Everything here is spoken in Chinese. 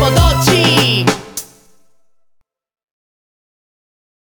Mà 记